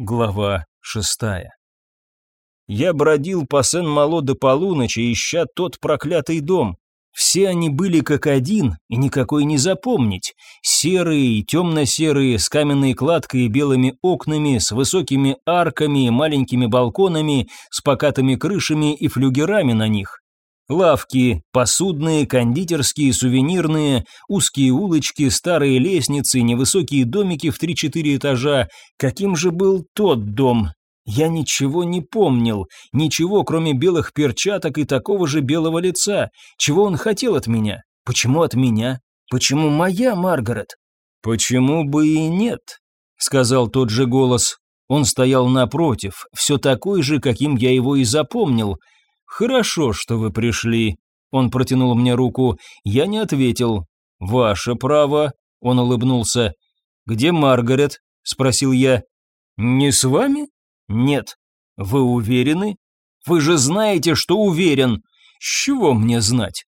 Глава шестая. Я бродил по Сен-Мало до полуночи, ища тот проклятый дом. Все они были как один, и никакой не запомнить. Серые и темно-серые, с каменной кладкой и белыми окнами, с высокими арками и маленькими балконами, с покатыми крышами и флюгерами на них. Лавки, посудные, кондитерские, сувенирные, узкие улочки, старые лестницы, невысокие домики в 3-4 этажа. Каким же был тот дом? Я ничего не помнил, ничего, кроме белых перчаток и такого же белого лица. Чего он хотел от меня? Почему от меня? Почему моя Маргарет? Почему бы и нет? сказал тот же голос. Он стоял напротив, все такой же, каким я его и запомнил – «Хорошо, что вы пришли». Он протянул мне руку. Я не ответил. «Ваше право», — он улыбнулся. «Где Маргарет?» — спросил я. «Не с вами?» «Нет». «Вы уверены?» «Вы же знаете, что уверен». «С чего мне знать?»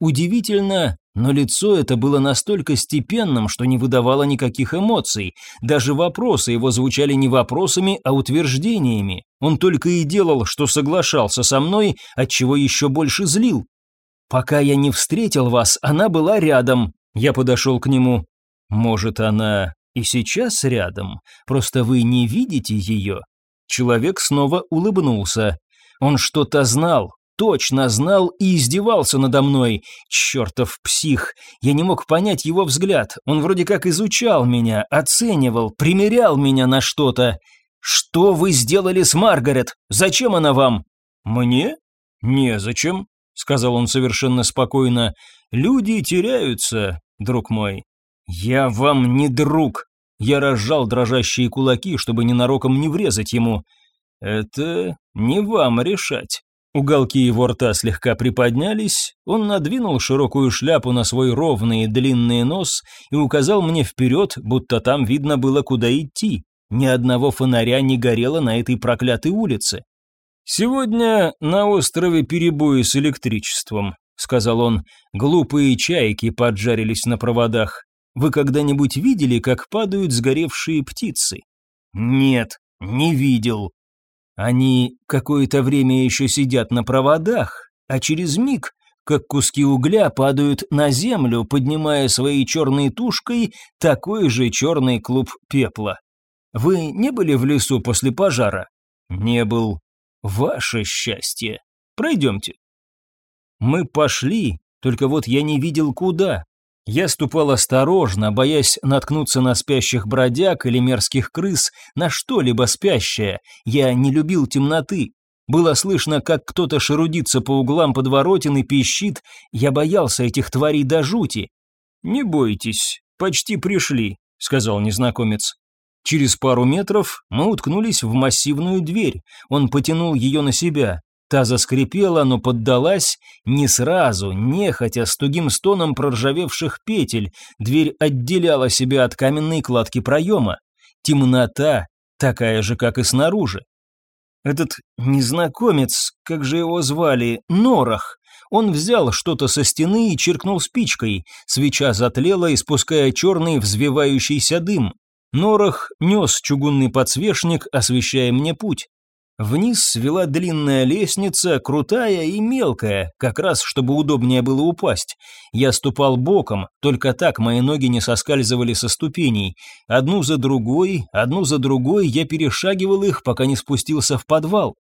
Удивительно, но лицо это было настолько степенным, что не выдавало никаких эмоций. Даже вопросы его звучали не вопросами, а утверждениями. Он только и делал, что соглашался со мной, от чего еще больше злил. «Пока я не встретил вас, она была рядом». Я подошел к нему. «Может, она и сейчас рядом, просто вы не видите ее?» Человек снова улыбнулся. Он что-то знал, точно знал и издевался надо мной. Чертов псих. Я не мог понять его взгляд. Он вроде как изучал меня, оценивал, примерял меня на что-то. «Что вы сделали с Маргарет? Зачем она вам?» «Мне? Незачем», — сказал он совершенно спокойно. «Люди теряются, друг мой». «Я вам не друг». Я разжал дрожащие кулаки, чтобы ненароком не врезать ему. «Это не вам решать». Уголки его рта слегка приподнялись, он надвинул широкую шляпу на свой ровный и длинный нос и указал мне вперед, будто там видно было, куда идти. Ни одного фонаря не горело на этой проклятой улице. «Сегодня на острове перебои с электричеством», — сказал он. «Глупые чайки поджарились на проводах. Вы когда-нибудь видели, как падают сгоревшие птицы?» «Нет, не видел», они какое-то время еще сидят на проводах, а через миг, как куски угля, падают на землю, поднимая своей черной тушкой такой же черный клуб пепла. Вы не были в лесу после пожара? Не был. Ваше счастье. Пройдемте. Мы пошли, только вот я не видел куда. Я ступал осторожно, боясь наткнуться на спящих бродяг или мерзких крыс, на что-либо спящее. Я не любил темноты. Было слышно, как кто-то шарудится по углам подворотен и пищит. Я боялся этих тварей до жути. «Не бойтесь, почти пришли», — сказал незнакомец. Через пару метров мы уткнулись в массивную дверь. Он потянул ее на себя. Та заскрипела, но поддалась не сразу, нехотя с тугим стоном проржавевших петель. Дверь отделяла себя от каменной кладки проема. Темнота, такая же, как и снаружи. Этот незнакомец, как же его звали, Норах, он взял что-то со стены и чиркнул спичкой. Свеча затлела, испуская черный взвивающийся дым. Норах нес чугунный подсвечник, освещая мне путь. Вниз свела длинная лестница, крутая и мелкая, как раз чтобы удобнее было упасть. Я ступал боком, только так мои ноги не соскальзывали со ступеней. Одну за другой, одну за другой я перешагивал их, пока не спустился в подвал.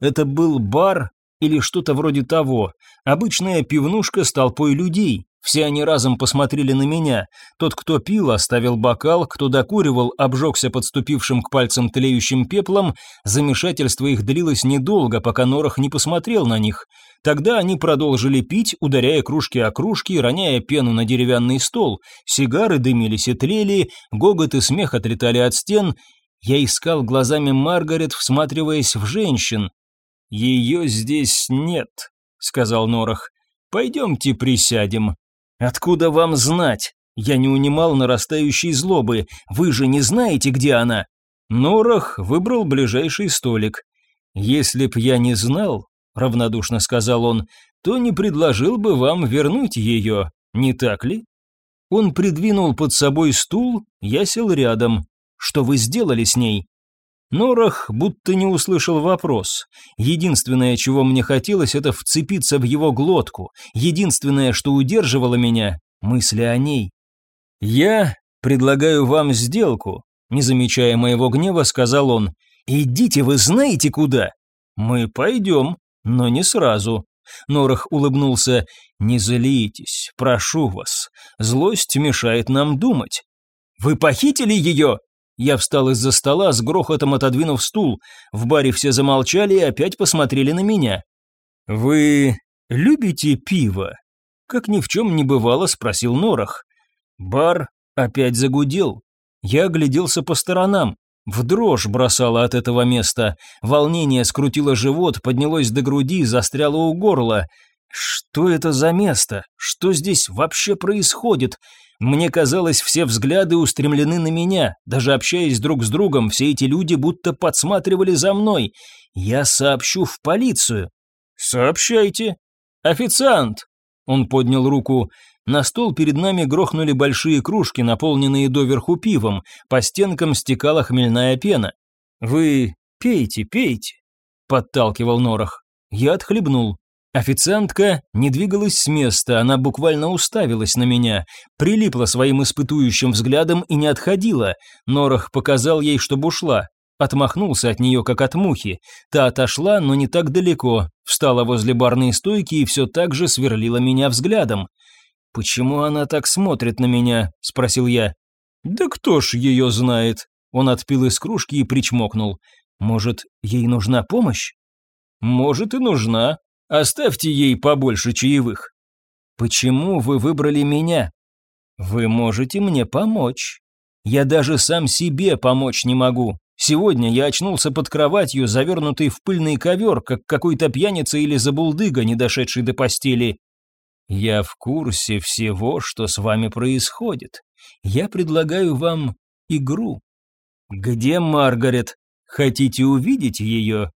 Это был бар или что-то вроде того, обычная пивнушка с толпой людей. Все они разом посмотрели на меня. Тот, кто пил, оставил бокал, кто докуривал, обжегся подступившим к пальцам тлеющим пеплом. Замешательство их длилось недолго, пока Норах не посмотрел на них. Тогда они продолжили пить, ударяя кружки о кружки, роняя пену на деревянный стол. Сигары дымились и тлели, гогот и смех отлетали от стен. Я искал глазами Маргарет, всматриваясь в женщин. «Ее здесь нет», — сказал Норах. «Пойдемте присядем». «Откуда вам знать?» Я не унимал нарастающей злобы. «Вы же не знаете, где она?» Норах выбрал ближайший столик. «Если б я не знал», — равнодушно сказал он, «то не предложил бы вам вернуть ее, не так ли?» Он придвинул под собой стул, я сел рядом. «Что вы сделали с ней?» Норах будто не услышал вопрос. Единственное, чего мне хотелось, это вцепиться в его глотку. Единственное, что удерживало меня – мысли о ней. «Я предлагаю вам сделку», – не замечая моего гнева, сказал он. «Идите вы знаете куда?» «Мы пойдем, но не сразу». Норах улыбнулся. «Не злитесь, прошу вас. Злость мешает нам думать». «Вы похитили ее?» Я встал из-за стола, с грохотом отодвинув стул. В баре все замолчали и опять посмотрели на меня. «Вы любите пиво?» Как ни в чем не бывало, спросил Норах. Бар опять загудел. Я огляделся по сторонам. В дрожь бросало от этого места. Волнение скрутило живот, поднялось до груди, застряло у горла. Что это за место? Что здесь вообще происходит? Мне казалось, все взгляды устремлены на меня. Даже общаясь друг с другом, все эти люди будто подсматривали за мной. Я сообщу в полицию. Сообщайте. Официант. Он поднял руку. На стол перед нами грохнули большие кружки, наполненные доверху пивом. По стенкам стекала хмельная пена. Вы пейте, пейте, подталкивал Норах. Я отхлебнул. Официантка не двигалась с места, она буквально уставилась на меня, прилипла своим испытующим взглядом и не отходила. Норах показал ей, чтобы ушла. Отмахнулся от нее, как от мухи. Та отошла, но не так далеко, встала возле барной стойки и все так же сверлила меня взглядом. «Почему она так смотрит на меня?» – спросил я. «Да кто ж ее знает?» Он отпил из кружки и причмокнул. «Может, ей нужна помощь?» «Может и нужна», Оставьте ей побольше чаевых. Почему вы выбрали меня? Вы можете мне помочь. Я даже сам себе помочь не могу. Сегодня я очнулся под кроватью, завернутый в пыльный ковер, как какой-то пьяница или забулдыга, не дошедший до постели. Я в курсе всего, что с вами происходит. Я предлагаю вам игру. Где Маргарет? Хотите увидеть ее?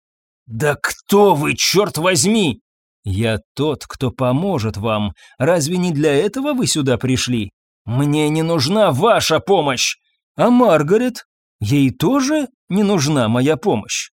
«Да кто вы, черт возьми!» «Я тот, кто поможет вам. Разве не для этого вы сюда пришли? Мне не нужна ваша помощь. А Маргарет? Ей тоже не нужна моя помощь.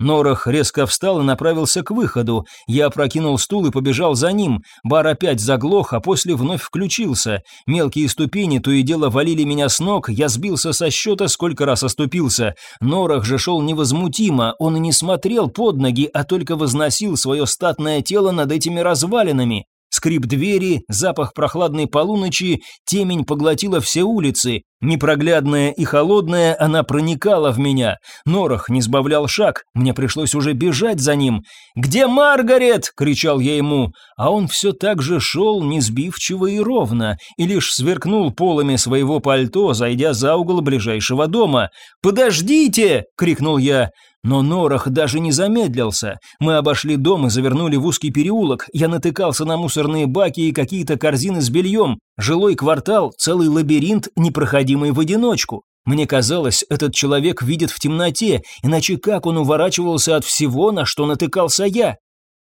Норах резко встал и направился к выходу. Я опрокинул стул и побежал за ним. Бар опять заглох, а после вновь включился. Мелкие ступени то и дело валили меня с ног, я сбился со счета, сколько раз оступился. Норах же шел невозмутимо, он и не смотрел под ноги, а только возносил свое статное тело над этими развалинами. Скрип двери, запах прохладной полуночи, темень поглотила все улицы. Непроглядная и холодная, она проникала в меня. Норах не сбавлял шаг, мне пришлось уже бежать за ним. «Где Маргарет?» – кричал я ему. А он все так же шел, не сбивчиво и ровно, и лишь сверкнул полами своего пальто, зайдя за угол ближайшего дома. «Подождите!» – крикнул я. Но Норах даже не замедлился. Мы обошли дом и завернули в узкий переулок. Я натыкался на мусорные баки и какие-то корзины с бельем. Жилой квартал, целый лабиринт, непроходимый в одиночку. Мне казалось, этот человек видит в темноте, иначе как он уворачивался от всего, на что натыкался я?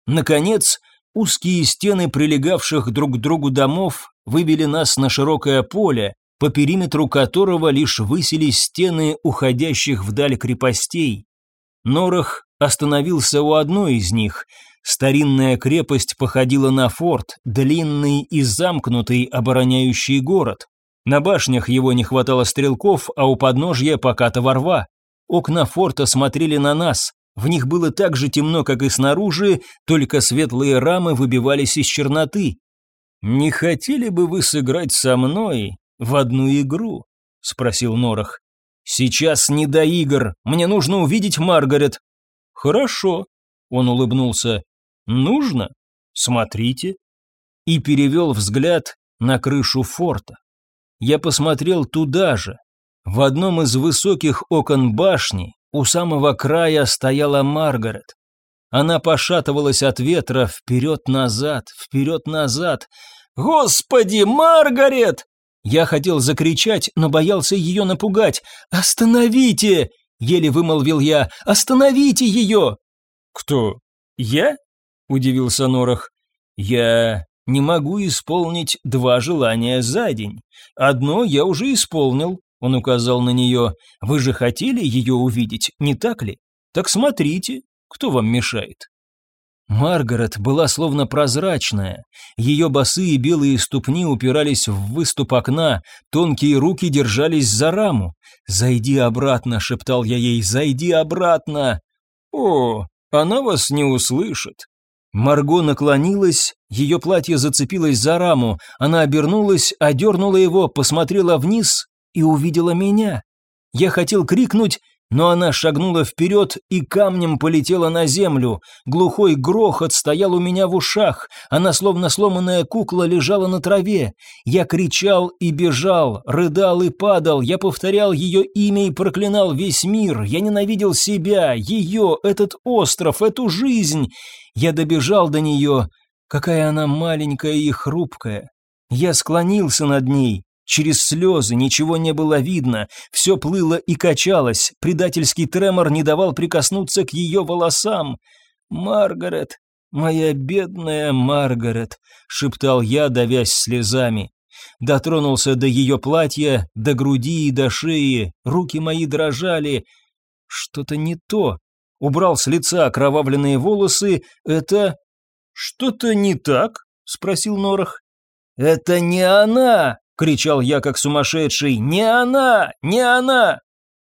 Наконец, узкие стены прилегавших друг к другу домов вывели нас на широкое поле, по периметру которого лишь высились стены уходящих вдаль крепостей. Норах остановился у одной из них. Старинная крепость походила на форт, длинный и замкнутый, обороняющий город. На башнях его не хватало стрелков, а у подножья покатого рва. Окна форта смотрели на нас. В них было так же темно, как и снаружи, только светлые рамы выбивались из черноты. «Не хотели бы вы сыграть со мной в одну игру?» – спросил Норах. «Сейчас не до игр, мне нужно увидеть Маргарет». «Хорошо», — он улыбнулся. «Нужно? Смотрите». И перевел взгляд на крышу форта. Я посмотрел туда же. В одном из высоких окон башни у самого края стояла Маргарет. Она пошатывалась от ветра вперед-назад, вперед-назад. «Господи, Маргарет!» Я хотел закричать, но боялся ее напугать. «Остановите!» – еле вымолвил я. «Остановите ее!» «Кто? Я?» – удивился Норах. «Я не могу исполнить два желания за день. Одно я уже исполнил. он указал на нее. «Вы же хотели ее увидеть, не так ли? Так смотрите, кто вам мешает?» Маргарет была словно прозрачная. Ее босые белые ступни упирались в выступ окна, тонкие руки держались за раму. «Зайди обратно», — шептал я ей, — «зайди обратно». «О, она вас не услышит». Марго наклонилась, ее платье зацепилось за раму, она обернулась, одернула его, посмотрела вниз и увидела меня. Я хотел крикнуть но она шагнула вперед и камнем полетела на землю. Глухой грохот стоял у меня в ушах. Она, словно сломанная кукла, лежала на траве. Я кричал и бежал, рыдал и падал. Я повторял ее имя и проклинал весь мир. Я ненавидел себя, ее, этот остров, эту жизнь. Я добежал до нее. Какая она маленькая и хрупкая. Я склонился над ней, Через слезы ничего не было видно, все плыло и качалось, предательский тремор не давал прикоснуться к ее волосам. «Маргарет, моя бедная Маргарет», — шептал я, давясь слезами. Дотронулся до ее платья, до груди и до шеи, руки мои дрожали. Что-то не то. Убрал с лица окровавленные волосы. Это... «Что-то не так?» — спросил Норах. «Это не она!» Кричал я как сумасшедший. «Не она! Не она!»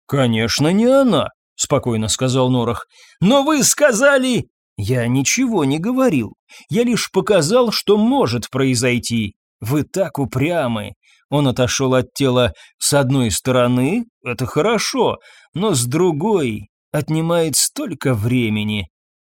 «Конечно, не она», — спокойно сказал Норах. «Но вы сказали...» «Я ничего не говорил. Я лишь показал, что может произойти. Вы так упрямы». Он отошел от тела с одной стороны, это хорошо, но с другой отнимает столько времени.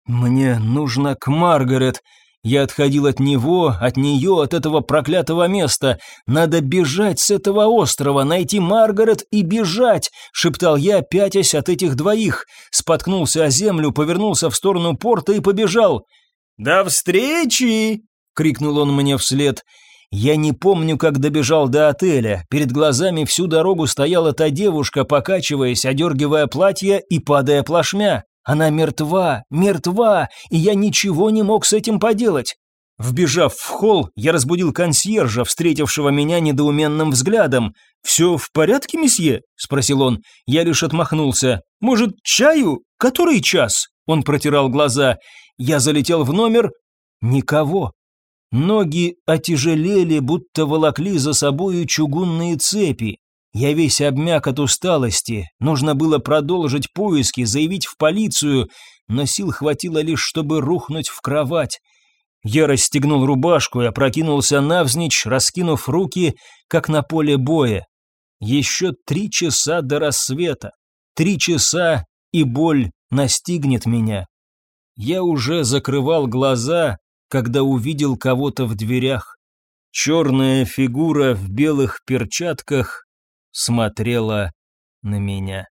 «Мне нужно к Маргарет», я отходил от него, от нее, от этого проклятого места. Надо бежать с этого острова, найти Маргарет и бежать, шептал я, пятясь от этих двоих. Споткнулся о землю, повернулся в сторону порта и побежал. «До встречи!» — крикнул он мне вслед. Я не помню, как добежал до отеля. Перед глазами всю дорогу стояла та девушка, покачиваясь, одергивая платье и падая плашмя. Она мертва, мертва, и я ничего не мог с этим поделать. Вбежав в холл, я разбудил консьержа, встретившего меня недоуменным взглядом. «Все в порядке, месье?» – спросил он. Я лишь отмахнулся. «Может, чаю? Который час?» Он протирал глаза. Я залетел в номер. Никого. Ноги отяжелели, будто волокли за собою чугунные цепи. Я весь обмяк от усталости, нужно было продолжить поиски, заявить в полицию, но сил хватило лишь, чтобы рухнуть в кровать. Я расстегнул рубашку и опрокинулся навзничь, раскинув руки, как на поле боя. Еще три часа до рассвета. Три часа, и боль настигнет меня. Я уже закрывал глаза, когда увидел кого-то в дверях. Черная фигура в белых перчатках смотрела на меня.